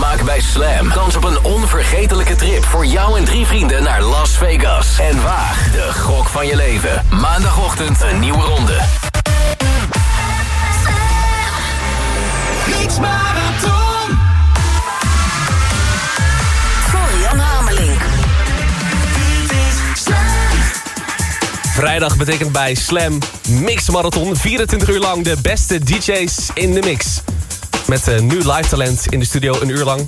Maak bij Slam kans op een onvergetelijke trip voor jou en drie vrienden naar Las Vegas. En waag de gok van je leven. Maandagochtend een nieuwe ronde. Mix Marathon. Florian Hamelink. Vrijdag betekent bij Slam Mix Marathon 24 uur lang de beste DJ's in de mix. Met uh, nu live talent in de studio een uur lang.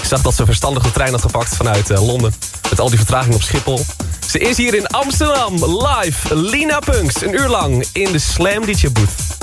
Ik zag dat ze verstandig de trein had gepakt vanuit uh, Londen. Met al die vertraging op Schiphol. Ze is hier in Amsterdam live. Lina Punks, een uur lang in de Slam DJ booth.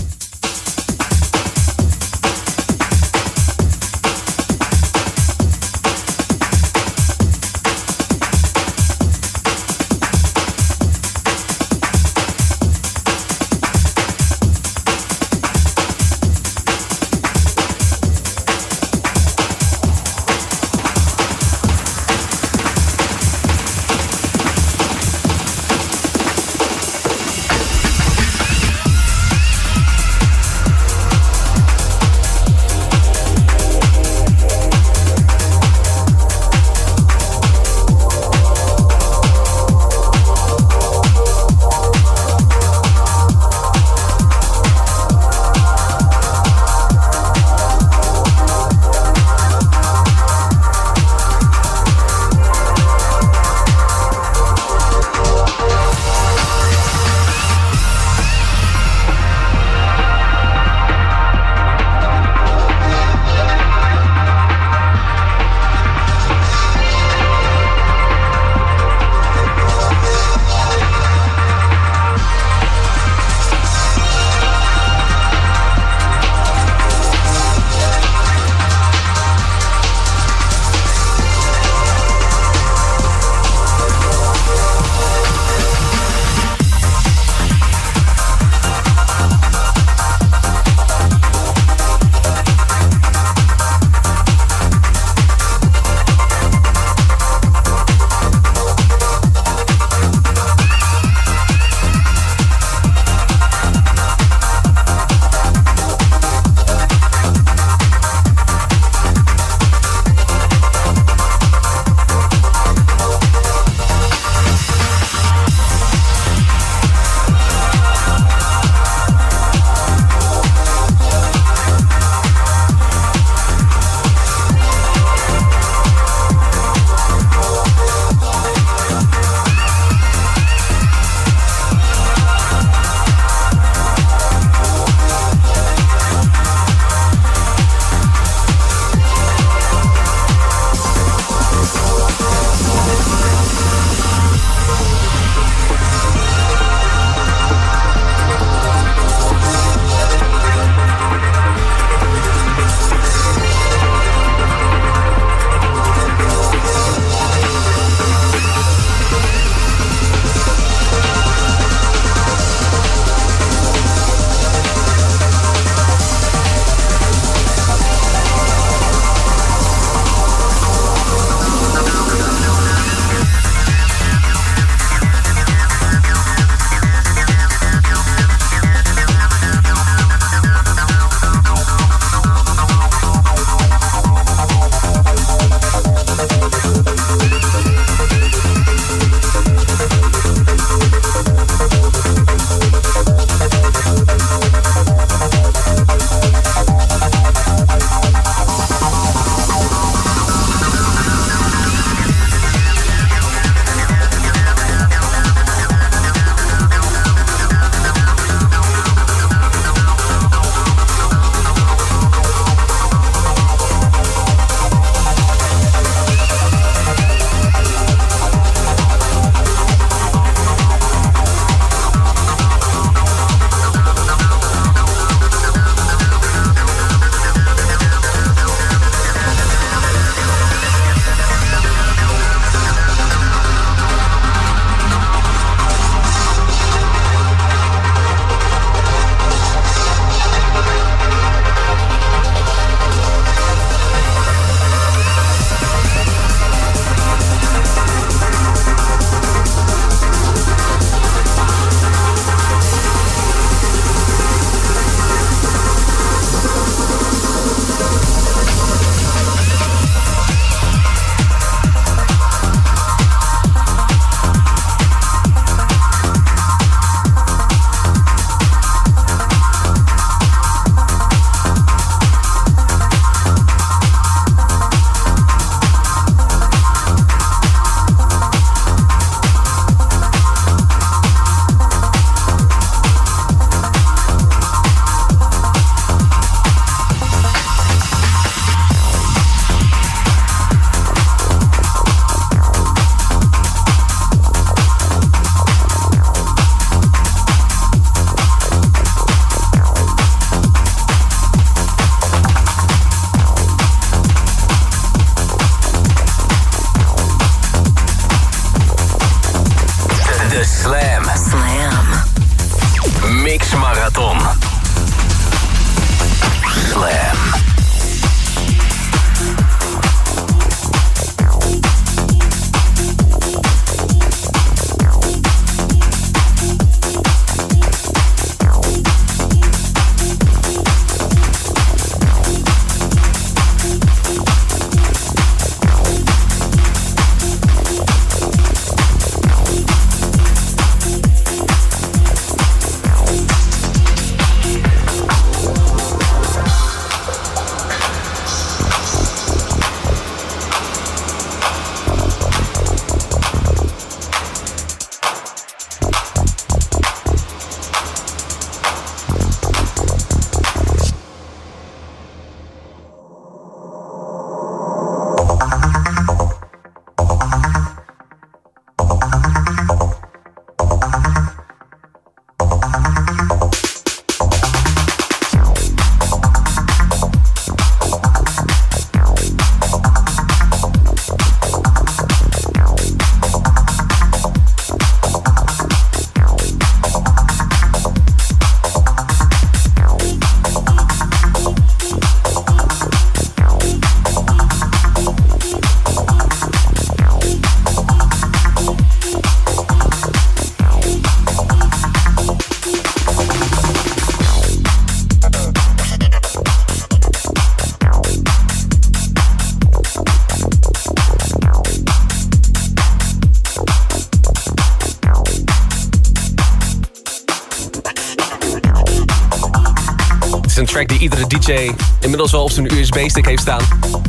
is een track die iedere DJ inmiddels wel op zijn USB-stick heeft staan.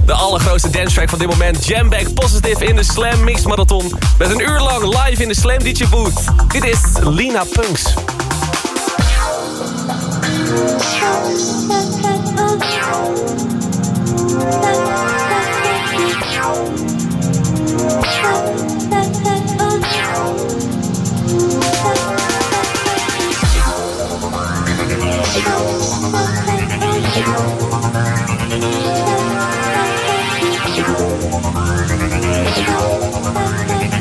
De allergrootste dance track van dit moment. Jamback Positive in de Slam Mix Marathon. Met een uur lang live in de Slam DJ Booth. Dit is Lina Punks. Thank you.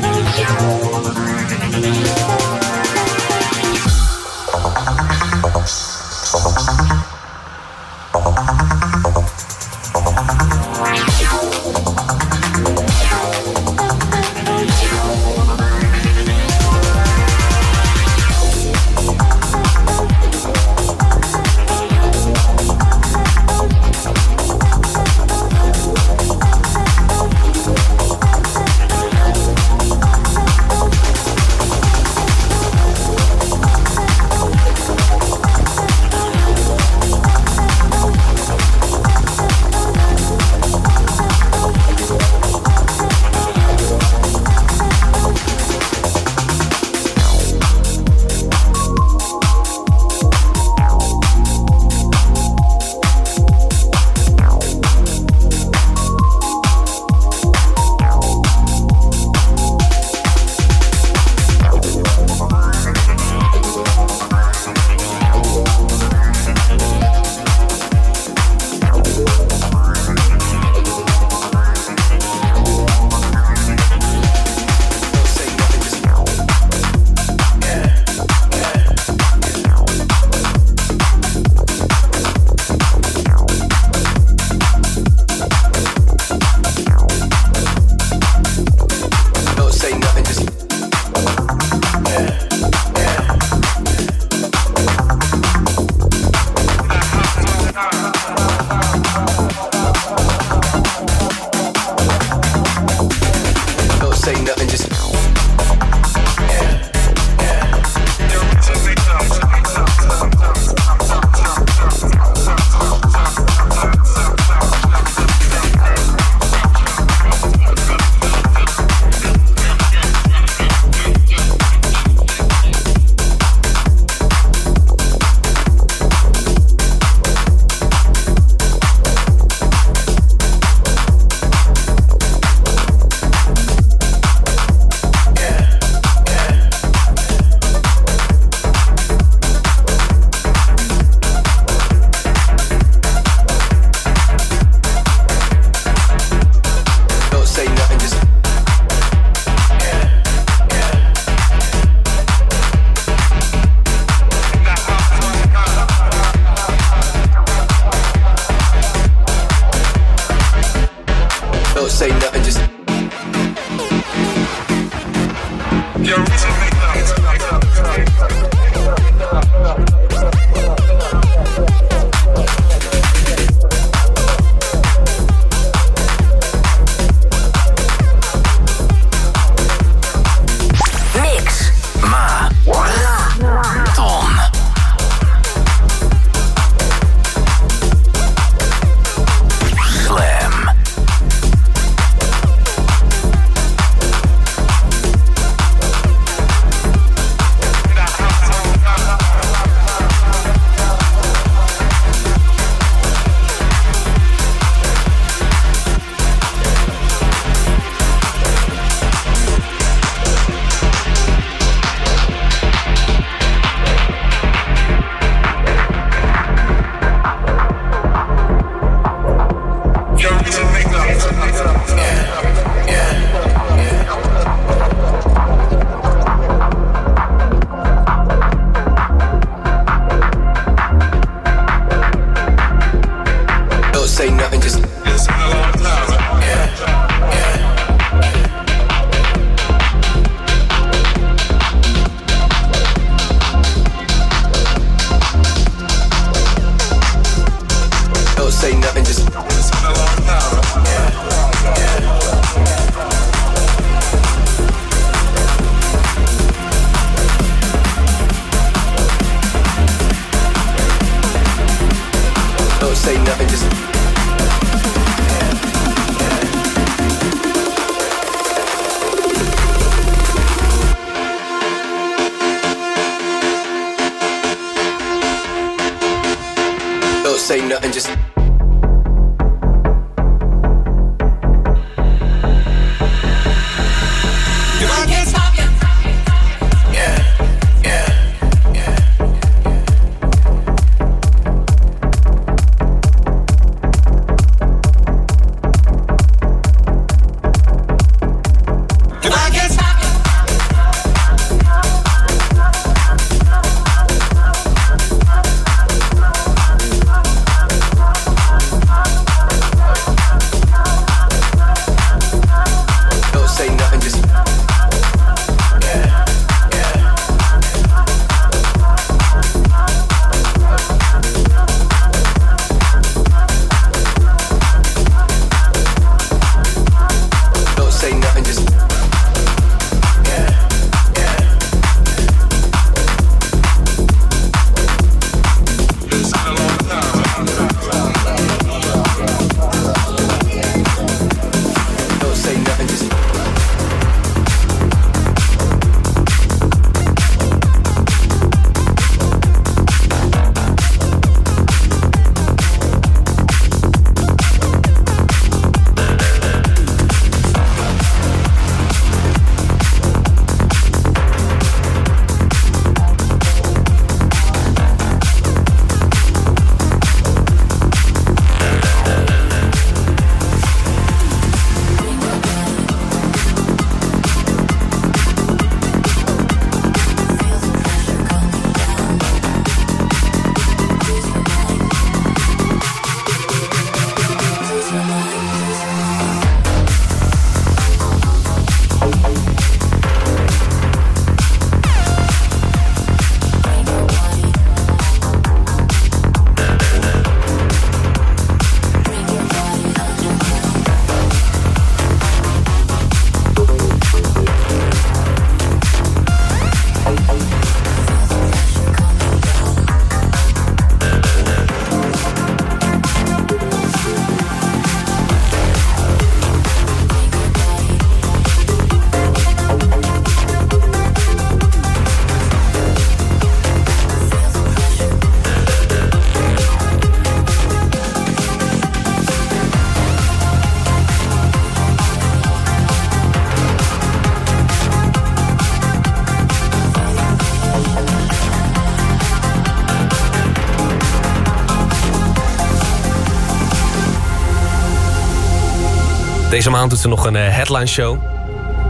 Deze maand doet ze nog een eh, headline show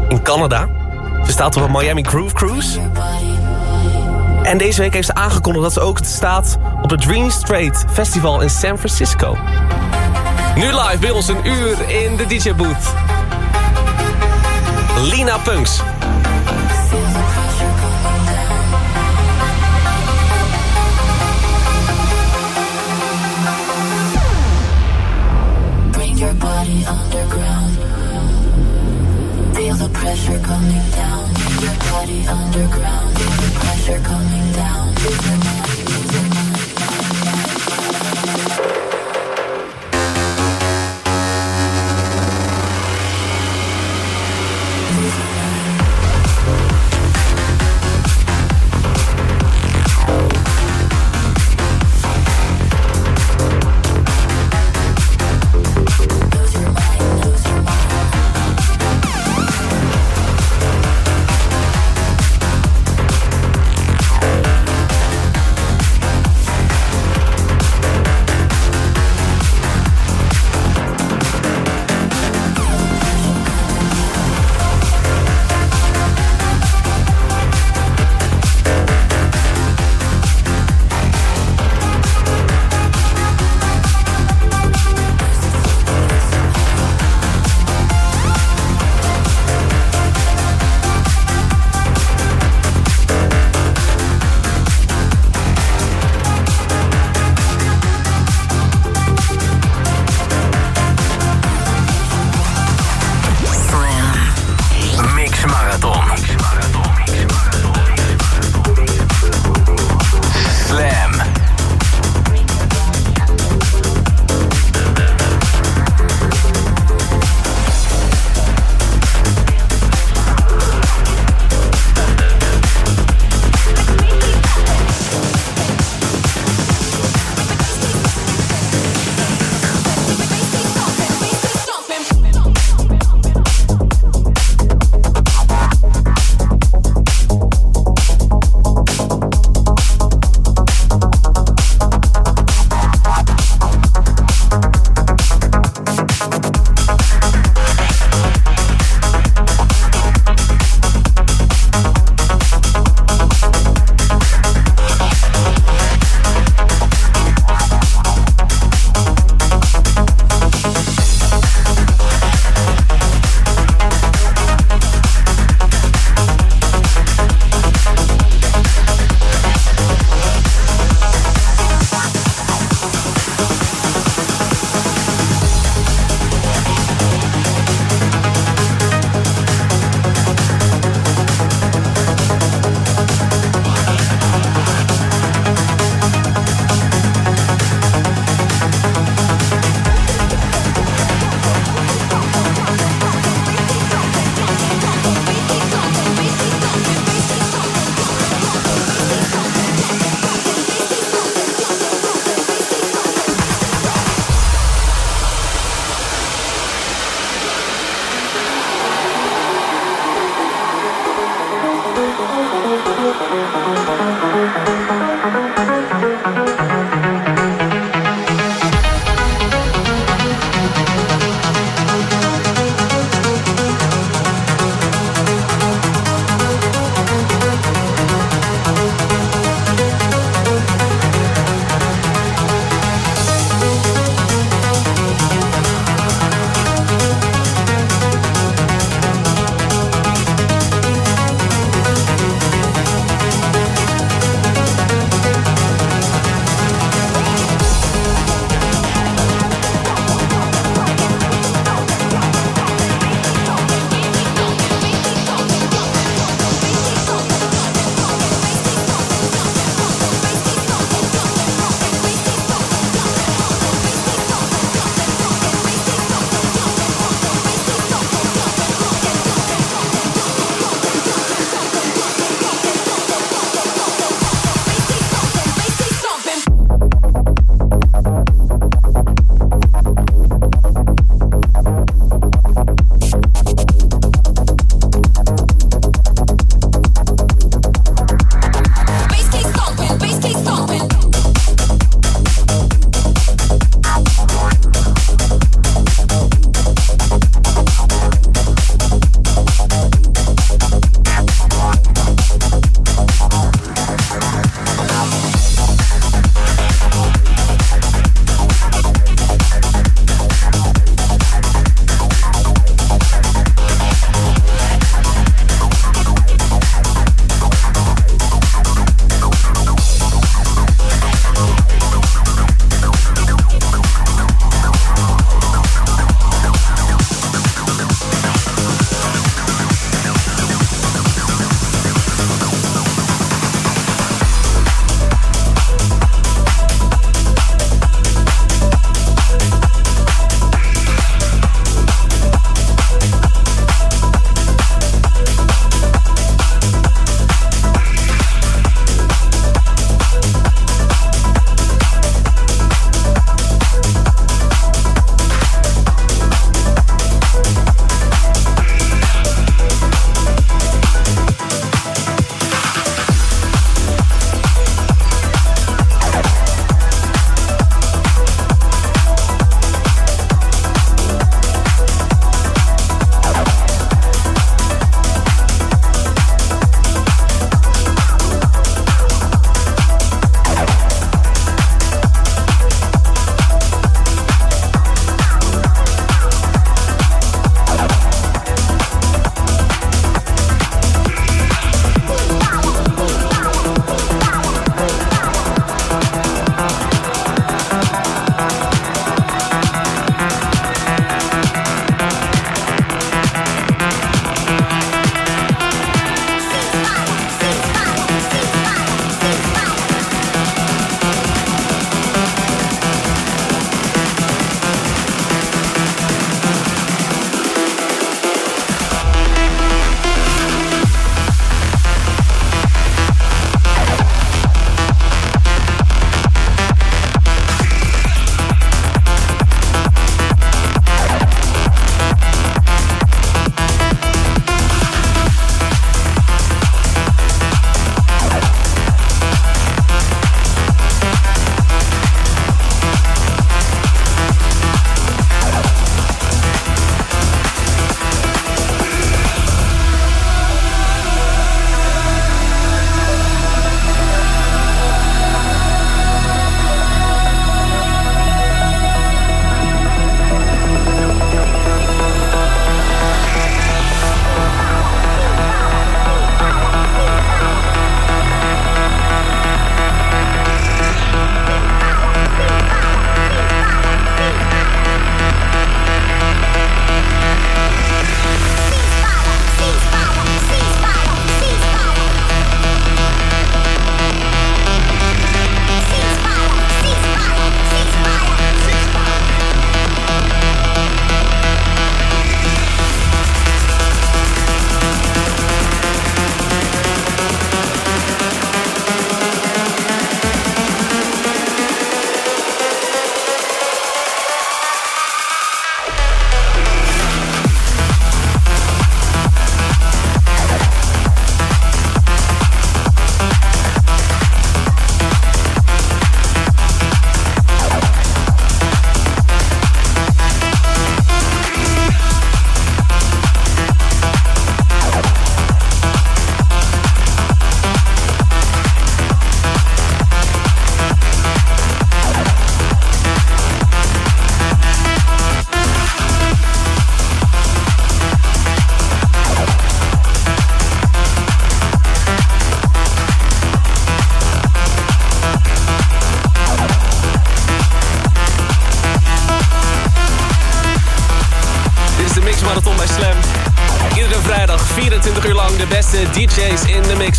in Canada. Ze staat op een Miami Groove Cruise. En deze week heeft ze aangekondigd dat ze ook staat op het Dream Strait Festival in San Francisco. Nu live bij ons een uur in de DJ booth. Lina Punks. Bring your body underground. Feel the pressure coming down. Your body underground. Feel the pressure coming down. Lose your mind, lose your mind,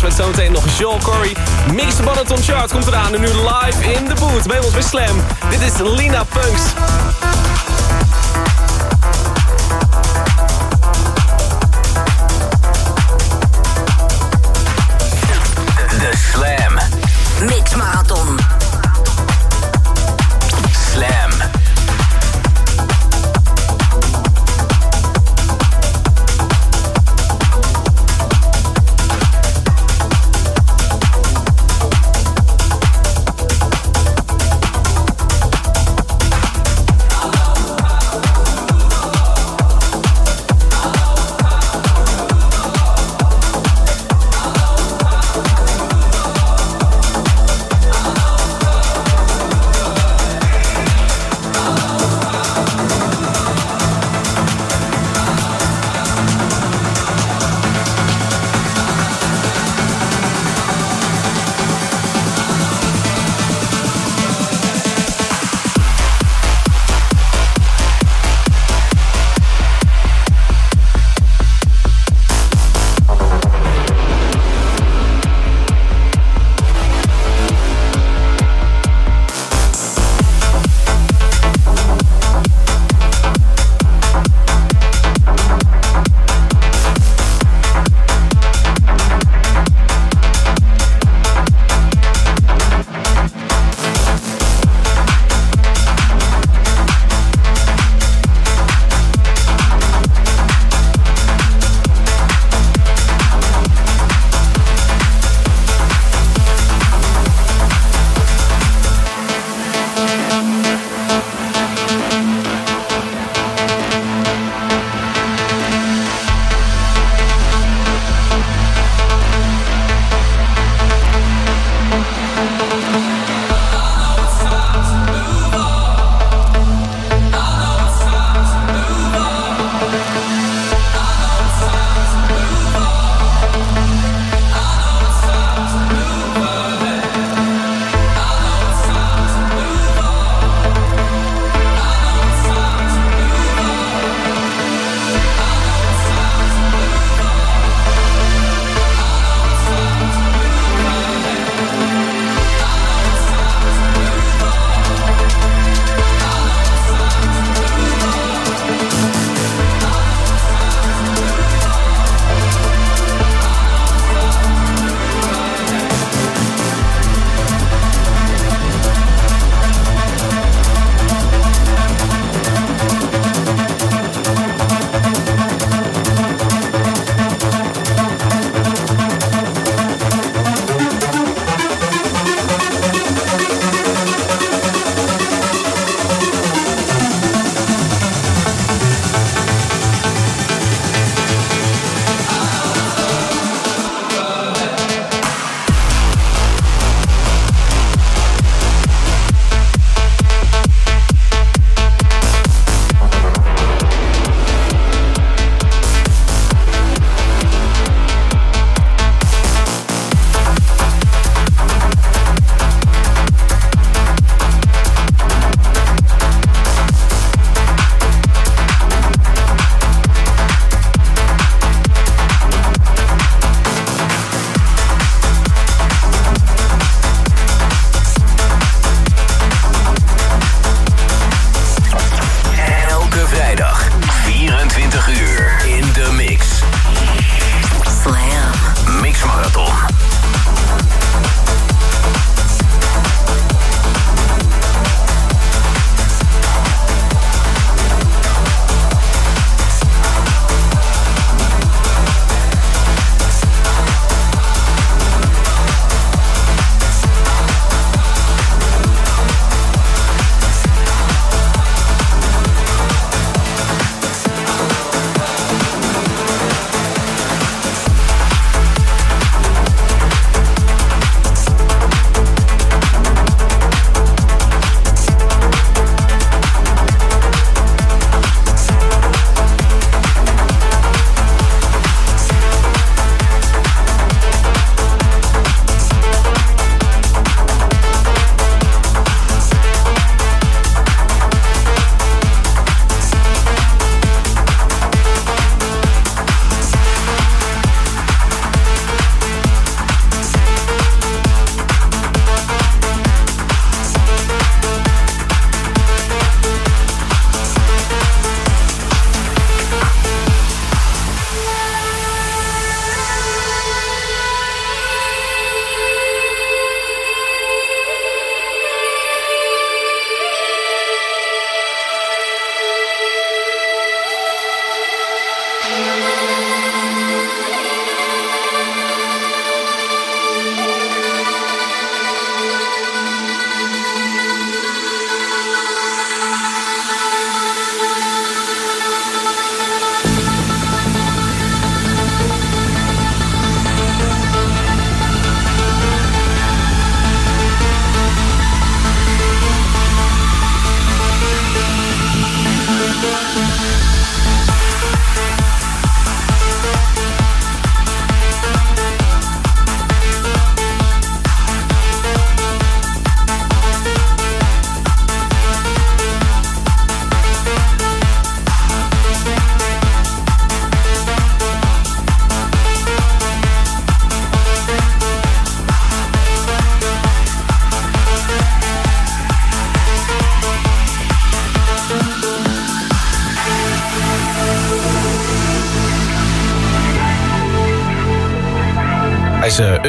Met zometeen nog Joel Corey. Mix Marathon Chart komt eraan. En nu live in de booth bij ons bij Slam. Dit is Lina Punks.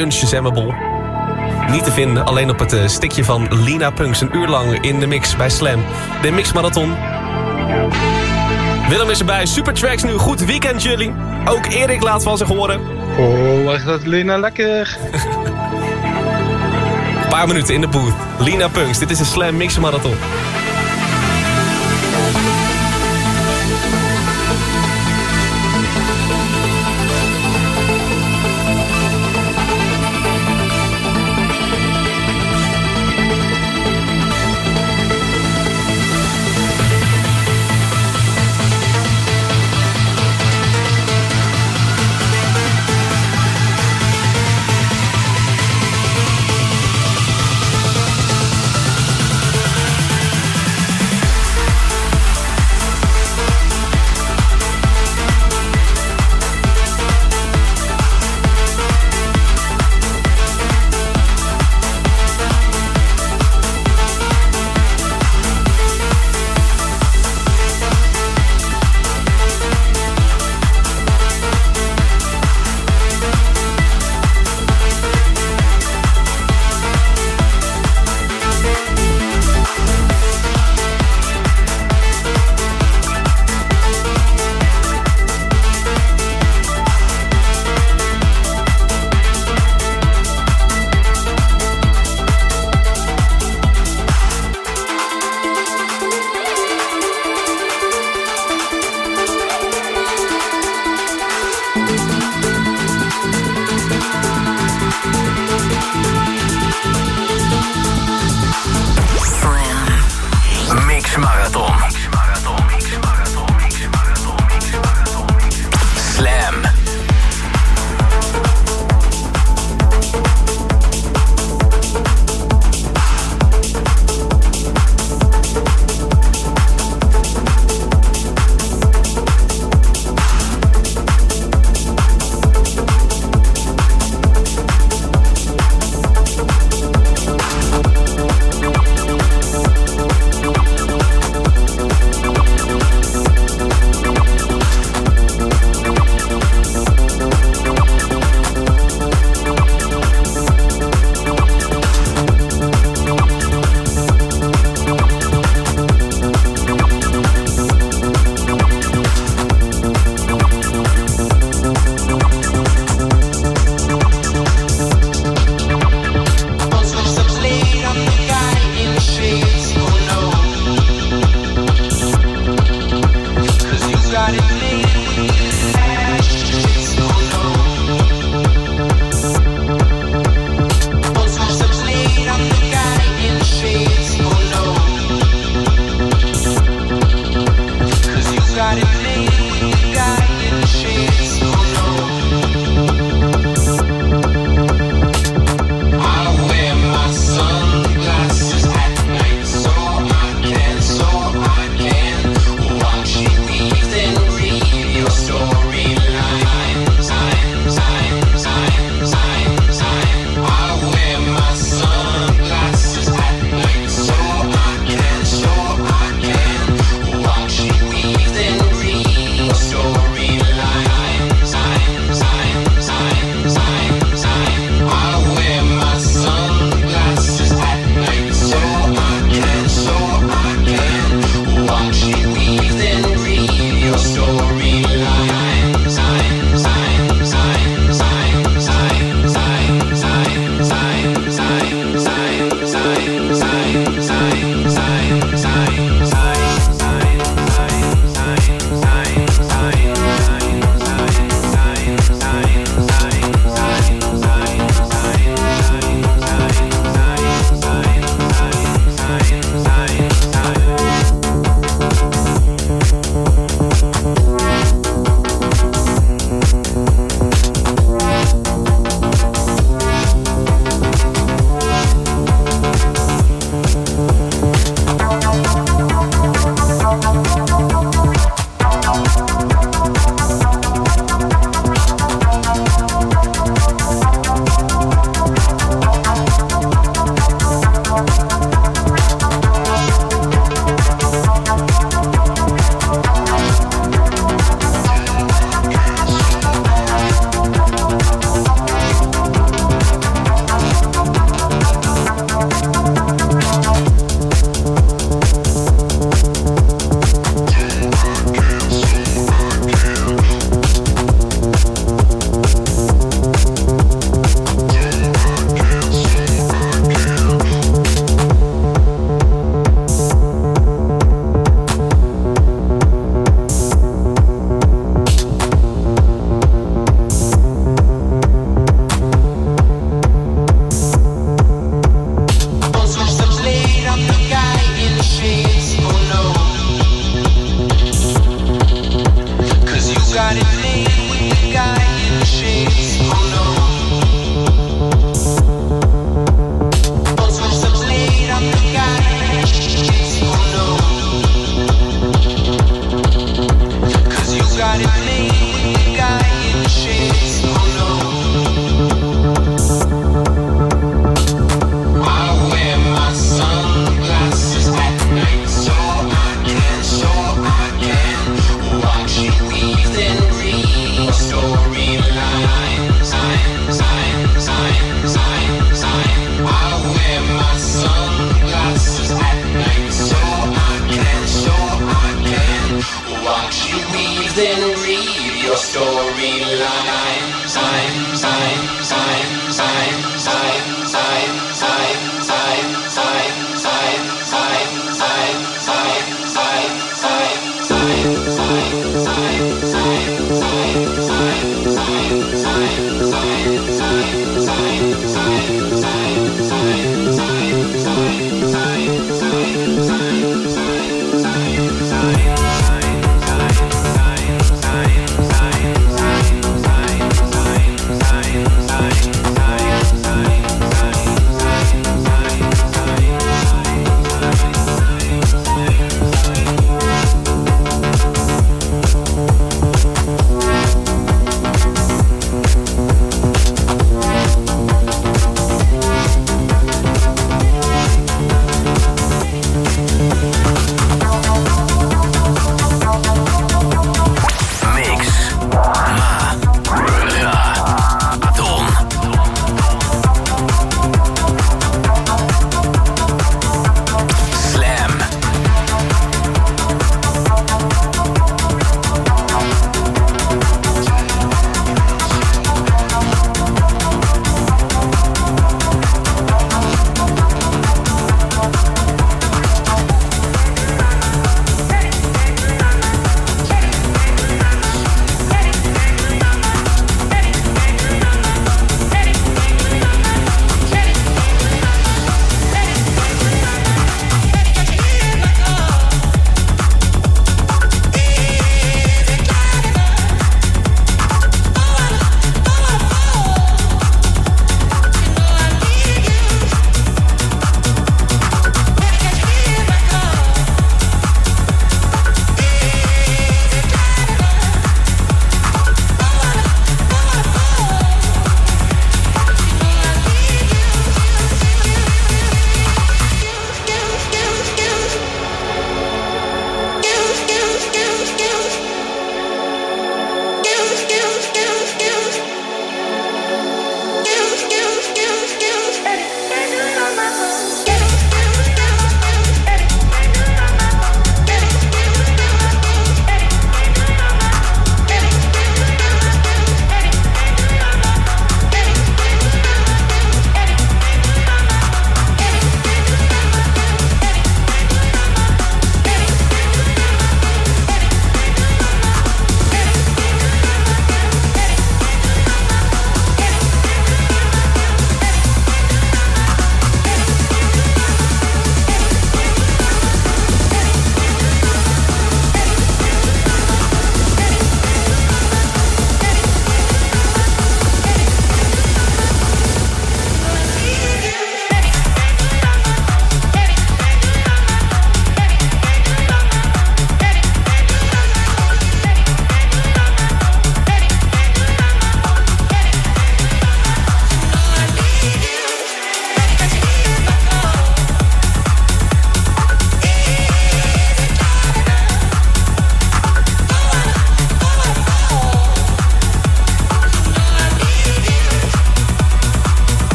Unshazammable. Niet te vinden, alleen op het uh, stikje van Lina Punks. Een uur lang in de mix bij Slam. De Mix Marathon. Willem is erbij. Supertracks nu. Goed weekend jullie. Ook Erik laat van zich horen. Oh, wacht dat Lina lekker. Een paar minuten in de booth. Lina Punks, dit is de Slam Mix Marathon.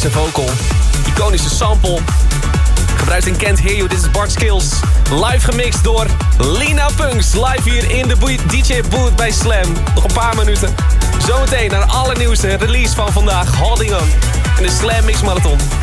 Iconische vocal, iconische sample. Gebruikt in Can't Hear dit is Bart Skills. Live gemixt door Lina Punks. Live hier in de DJ booth bij Slam. Nog een paar minuten. Zometeen naar de allernieuwste release van vandaag. Holding On. In de Slam Mix Marathon.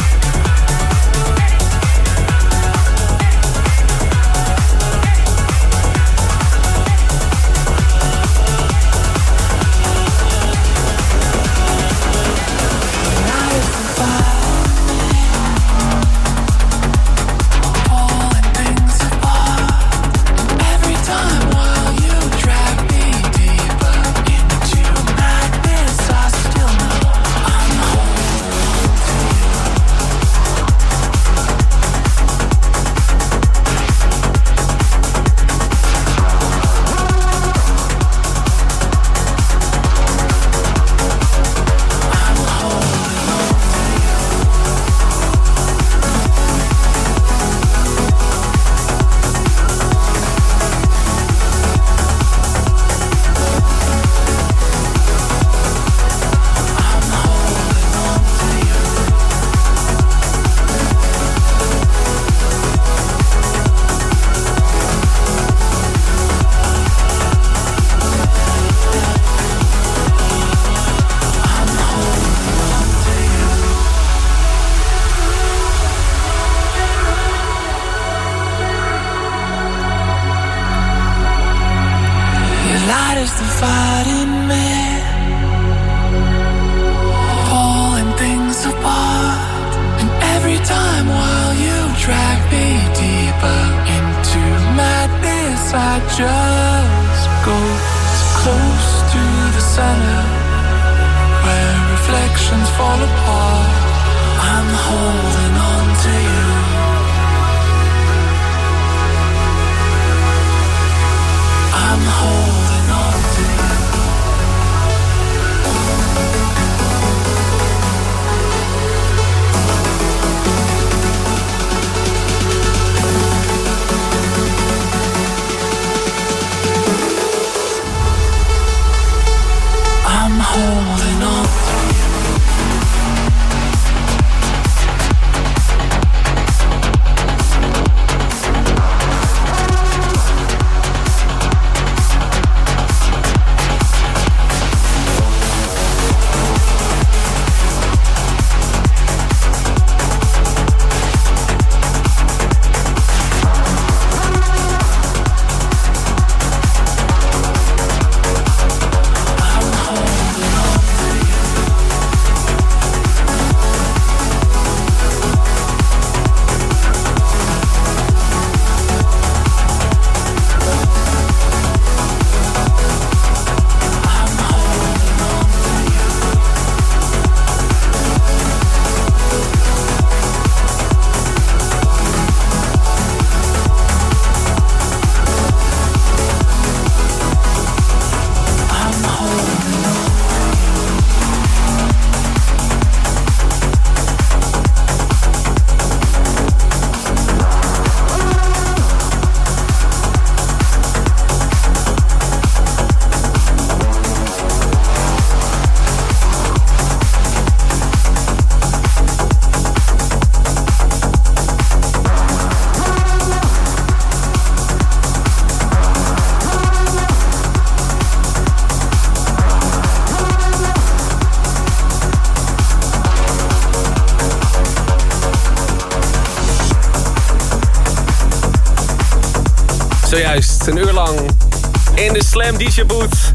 Slam DJ booth.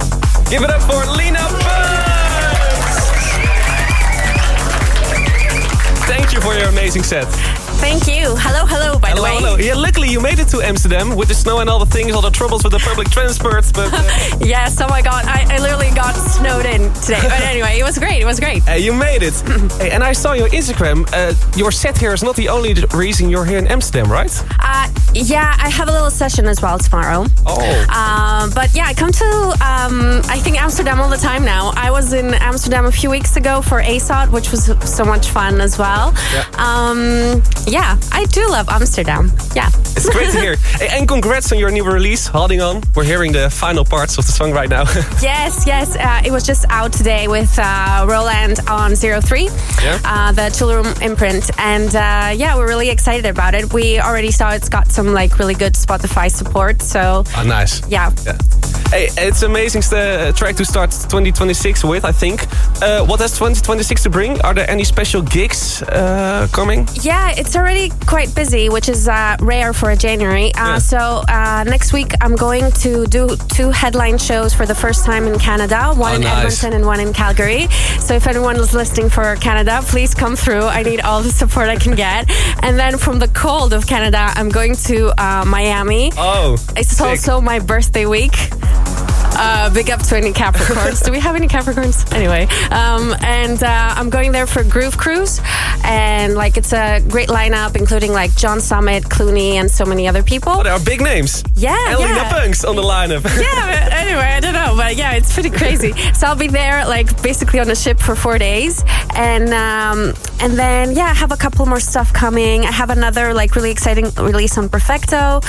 Give it up voor Lina Bugs! Thank you for your amazing set. Thank you. Hello, hello, by Hello, the way. hello. Yeah, luckily you made it to Amsterdam with the snow and all the things, all the troubles with the public transport. But uh, Yes, oh my god, I, I literally got snowed in today. But anyway, it was great, it was great. uh, you made it. hey, and I saw your Instagram. Uh, your set here is not the only reason you're here in Amsterdam, right? Uh, yeah, I have a little session as well tomorrow. Oh. Um, but yeah, I come to, um, I think, Amsterdam all the time now. I was in Amsterdam a few weeks ago for ASOT, which was so much fun as well. Yeah. Um, yeah, I do love Amsterdam. Yeah. It's great to hear. And congrats on your new release, Holding On. We're hearing the final parts of the song right now. Yes, yes. Uh, it was just out today with uh, Roland on Zero Three, Yeah. uh, the Tool Room imprint, and uh, yeah, we're really excited about it. We already saw it's got some like really good Spotify support, so Ah, nice. yeah. Yeah. Hey, it's amazing uh, track to start 2026 with, I think. Uh, what has 2026 to bring? Are there any special gigs uh, coming? Yeah, it's already quite busy, which is uh, rare for a January. Uh, Yeah. So uh, next week, I'm going to do two headline shows for the first time in Canada, one Oh, in nice. Edmonton and one in Calgary. So if anyone is listening for Canada, please come through. I need all the support I can get. And then from the cold of Canada, I'm going to uh, Miami. Oh, It's sick. also my birthday week. Uh, big up to any Capricorns. Do we have any Capricorns? Anyway, um, and uh, I'm going there for Groove Cruise, and like it's a great lineup, including like John Summit, Clooney, and so many other people. Oh, are big names. Yeah, And Lena yeah. Punks on the lineup. yeah, but anyway, I don't know, but yeah, it's pretty crazy. so I'll be there, like basically on a ship for four days, and um, and then yeah, I have a couple more stuff coming. I have another like really exciting release on Perfecto.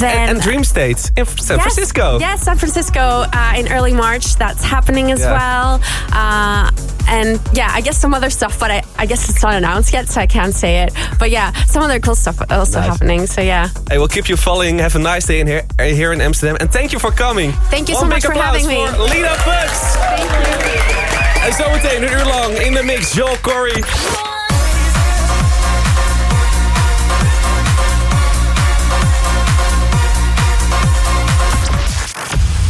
Then and, and Dream State in San Yes, Francisco. Yes, San Francisco uh, in early March. That's happening as Yeah. well. Uh, and yeah, I guess some other stuff, but I, I guess it's not announced yet, so I can't say it. But yeah, some other cool stuff also Nice. happening. So yeah. Hey, we'll keep you following. Have a nice day in here, uh, here in Amsterdam. And thank you for coming. Thank you so much for having me. voor Lena Punks. En zometeen een uur lang in de mix. Joel Corey.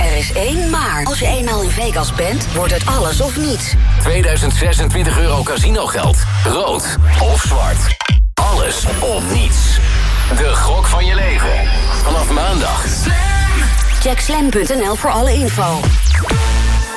Er is één maar. Als je eenmaal in Vegas bent, wordt het alles of niets. 2026 euro casino geld. Rood of zwart. Alles of niets. De gok van je leven. Vanaf maandag. Check slam.nl voor alle info.